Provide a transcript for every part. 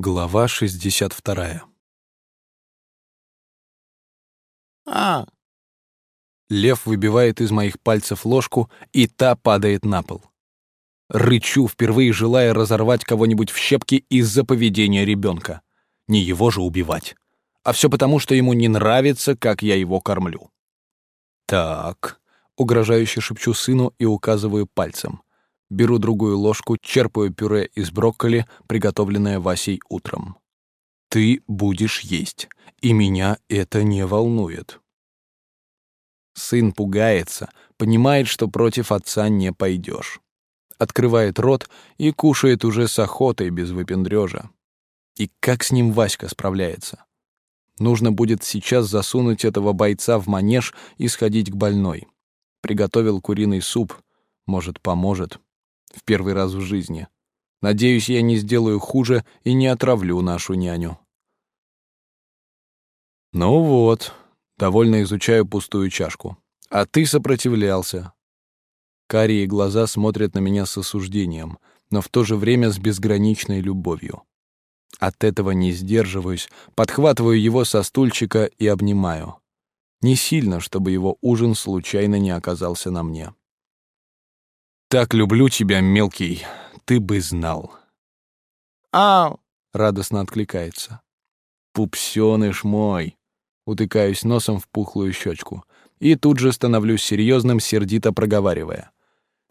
Глава 62. А, Лев выбивает из моих пальцев ложку, и та падает на пол. Рычу, впервые желая разорвать кого-нибудь в щепки из-за поведения ребенка. Не его же убивать. А все потому, что ему не нравится, как я его кормлю. Так, угрожающе шепчу сыну и указываю пальцем. Беру другую ложку, черпаю пюре из брокколи, приготовленное Васей утром. Ты будешь есть, и меня это не волнует. Сын пугается, понимает, что против отца не пойдешь. Открывает рот и кушает уже с охотой, без выпендрежа. И как с ним Васька справляется? Нужно будет сейчас засунуть этого бойца в манеж и сходить к больной. Приготовил куриный суп, может, поможет в первый раз в жизни. Надеюсь, я не сделаю хуже и не отравлю нашу няню. Ну вот, довольно изучаю пустую чашку. А ты сопротивлялся. Карие глаза смотрят на меня с осуждением, но в то же время с безграничной любовью. От этого не сдерживаюсь, подхватываю его со стульчика и обнимаю. Не сильно, чтобы его ужин случайно не оказался на мне. «Так люблю тебя, мелкий, ты бы знал». ау, радостно откликается. «Пупсёныш мой!» Утыкаюсь носом в пухлую щечку и тут же становлюсь серьезным, сердито проговаривая.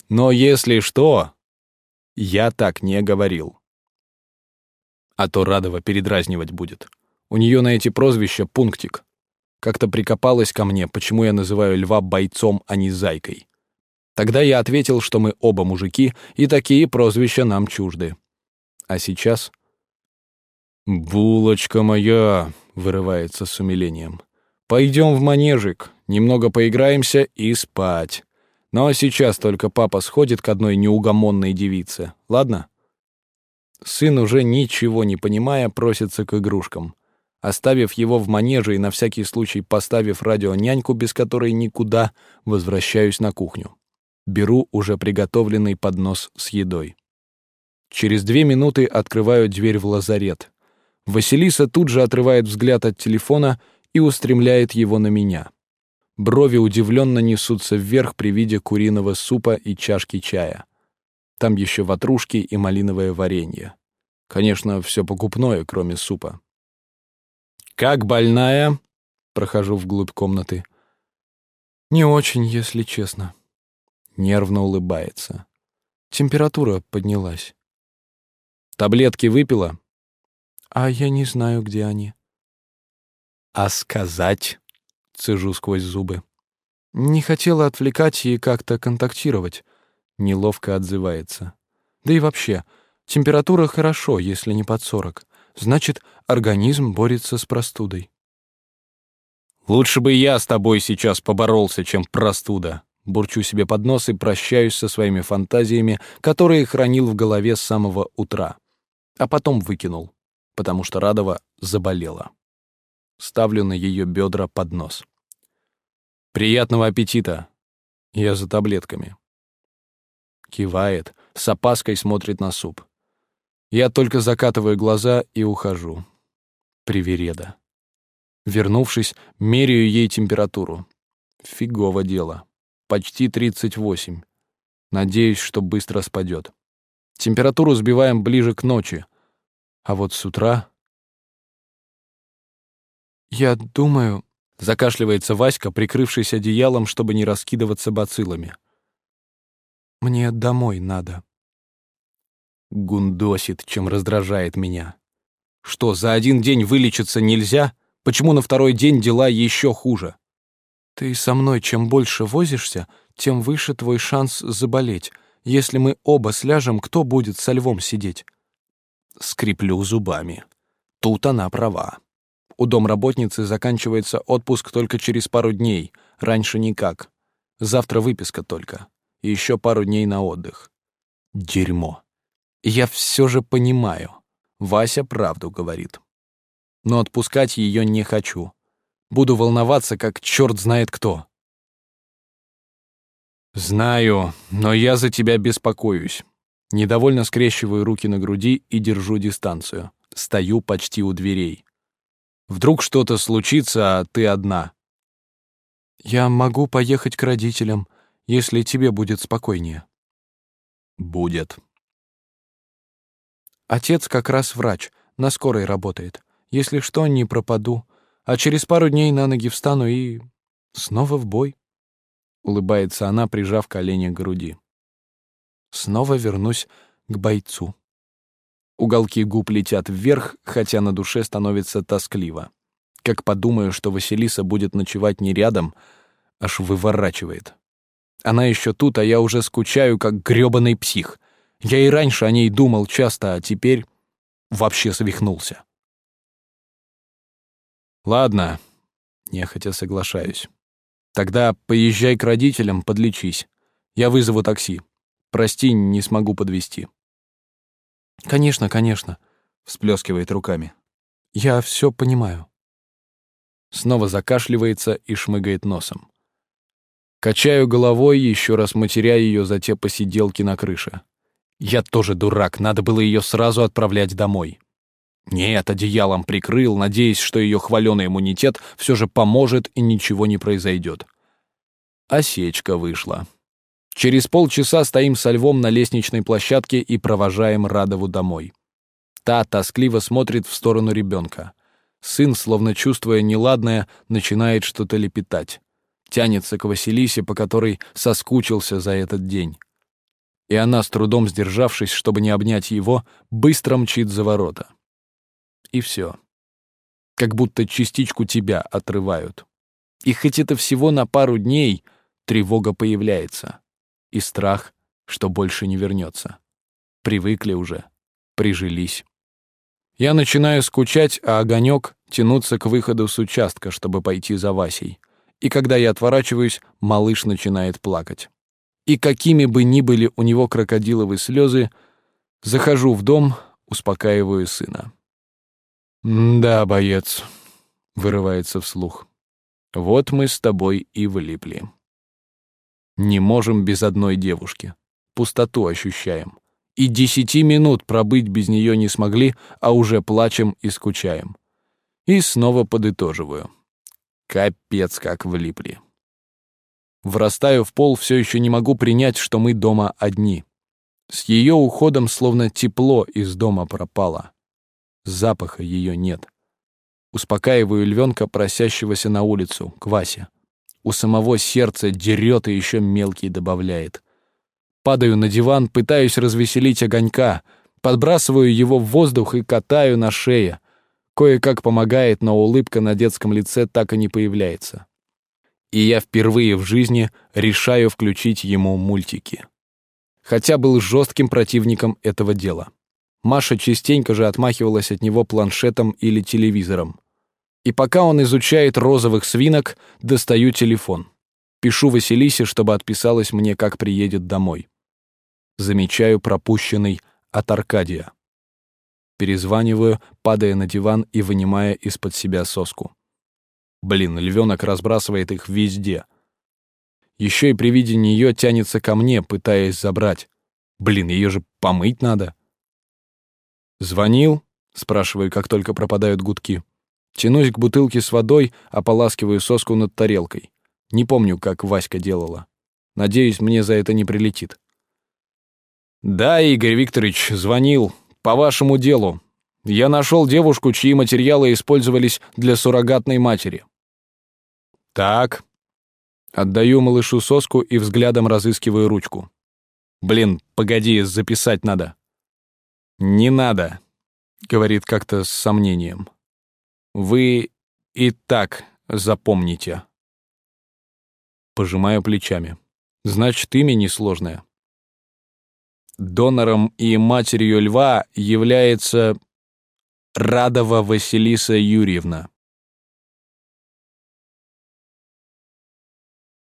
«Но если что, я так не говорил». А то Радова передразнивать будет. У нее на эти прозвища пунктик. Как-то прикопалась ко мне, почему я называю льва бойцом, а не зайкой. Тогда я ответил, что мы оба мужики, и такие прозвища нам чужды. А сейчас... «Булочка моя!» — вырывается с умилением. «Пойдем в манежик, немного поиграемся и спать. Ну а сейчас только папа сходит к одной неугомонной девице, ладно?» Сын, уже ничего не понимая, просится к игрушкам. Оставив его в манеже и на всякий случай поставив радионяньку, без которой никуда, возвращаюсь на кухню. Беру уже приготовленный поднос с едой. Через две минуты открываю дверь в лазарет. Василиса тут же отрывает взгляд от телефона и устремляет его на меня. Брови удивленно несутся вверх при виде куриного супа и чашки чая. Там еще ватрушки и малиновое варенье. Конечно, все покупное, кроме супа. «Как больная?» — прохожу вглубь комнаты. «Не очень, если честно», нервно улыбается. Температура поднялась. Таблетки выпила? А я не знаю, где они. А сказать? Цежу сквозь зубы. Не хотела отвлекать и как-то контактировать. Неловко отзывается. Да и вообще, температура хорошо, если не под сорок. Значит, организм борется с простудой. Лучше бы я с тобой сейчас поборолся, чем простуда, Бурчу себе под нос и прощаюсь со своими фантазиями, которые хранил в голове с самого утра. А потом выкинул, потому что Радова заболела. Ставлю на ее бедра под нос. «Приятного аппетита!» Я за таблетками. Кивает, с опаской смотрит на суп. Я только закатываю глаза и ухожу. Привереда. Вернувшись, меряю ей температуру. Фигово дело почти 38. Надеюсь, что быстро спадет. Температуру сбиваем ближе к ночи. А вот с утра... «Я думаю...» — закашливается Васька, прикрывшись одеялом, чтобы не раскидываться бациллами. «Мне домой надо». Гундосит, чем раздражает меня. Что, за один день вылечиться нельзя? Почему на второй день дела еще хуже? Ты со мной чем больше возишься, тем выше твой шанс заболеть. Если мы оба сляжем, кто будет со львом сидеть? Скреплю зубами. Тут она права. У домработницы заканчивается отпуск только через пару дней, раньше никак. Завтра выписка только. И еще пару дней на отдых. Дерьмо. Я все же понимаю. Вася правду говорит. Но отпускать ее не хочу. Буду волноваться, как черт знает кто. Знаю, но я за тебя беспокоюсь. Недовольно скрещиваю руки на груди и держу дистанцию. Стою почти у дверей. Вдруг что-то случится, а ты одна. Я могу поехать к родителям, если тебе будет спокойнее. Будет. Отец как раз врач, на скорой работает. Если что, не пропаду. А через пару дней на ноги встану и... снова в бой. Улыбается она, прижав колени к груди. Снова вернусь к бойцу. Уголки губ летят вверх, хотя на душе становится тоскливо. Как подумаю, что Василиса будет ночевать не рядом, аж выворачивает. Она еще тут, а я уже скучаю, как грёбаный псих. Я и раньше о ней думал часто, а теперь вообще свихнулся. Ладно, нехотя соглашаюсь. Тогда поезжай к родителям, подлечись. Я вызову такси. Прости, не смогу подвезти. Конечно, конечно, всплескивает руками. Я все понимаю. Снова закашливается и шмыгает носом. Качаю головой, еще раз матеря ее за те посиделки на крыше. Я тоже дурак, надо было ее сразу отправлять домой. Нет, одеялом прикрыл, надеясь, что ее хваленый иммунитет все же поможет и ничего не произойдет. Осечка вышла. Через полчаса стоим со львом на лестничной площадке и провожаем Радову домой. Та тоскливо смотрит в сторону ребенка. Сын, словно чувствуя неладное, начинает что-то лепетать. Тянется к Василисе, по которой соскучился за этот день. И она, с трудом сдержавшись, чтобы не обнять его, быстро мчит за ворота. И все. Как будто частичку тебя отрывают. И хоть это всего на пару дней, тревога появляется и страх, что больше не вернется. Привыкли уже, прижились. Я начинаю скучать, а огонек тянуться к выходу с участка, чтобы пойти за Васей. И когда я отворачиваюсь, малыш начинает плакать. И какими бы ни были у него крокодиловые слезы, захожу в дом, успокаиваю сына. «Да, боец», — вырывается вслух. «Вот мы с тобой и влипли». Не можем без одной девушки. Пустоту ощущаем. И десяти минут пробыть без нее не смогли, а уже плачем и скучаем. И снова подытоживаю. Капец, как влипли. Врастаю в пол, все еще не могу принять, что мы дома одни. С ее уходом словно тепло из дома пропало. Запаха ее нет. Успокаиваю львенка, просящегося на улицу, к Васе. У самого сердца дерет и еще мелкий добавляет. Падаю на диван, пытаюсь развеселить огонька, подбрасываю его в воздух и катаю на шее. Кое-как помогает, но улыбка на детском лице так и не появляется. И я впервые в жизни решаю включить ему мультики. Хотя был жестким противником этого дела. Маша частенько же отмахивалась от него планшетом или телевизором. И пока он изучает розовых свинок, достаю телефон. Пишу Василисе, чтобы отписалась мне, как приедет домой. Замечаю пропущенный от Аркадия. Перезваниваю, падая на диван и вынимая из-под себя соску. Блин, львенок разбрасывает их везде. Еще и при виде нее тянется ко мне, пытаясь забрать. Блин, ее же помыть надо. «Звонил?» — спрашиваю, как только пропадают гудки. Тянусь к бутылке с водой, ополаскиваю соску над тарелкой. Не помню, как Васька делала. Надеюсь, мне за это не прилетит. «Да, Игорь Викторович, звонил. По вашему делу. Я нашел девушку, чьи материалы использовались для суррогатной матери». «Так». Отдаю малышу соску и взглядом разыскиваю ручку. «Блин, погоди, записать надо». «Не надо», — говорит как-то с сомнением. Вы и так запомните. Пожимаю плечами. Значит, имя несложное. Донором и матерью льва является Радова Василиса Юрьевна.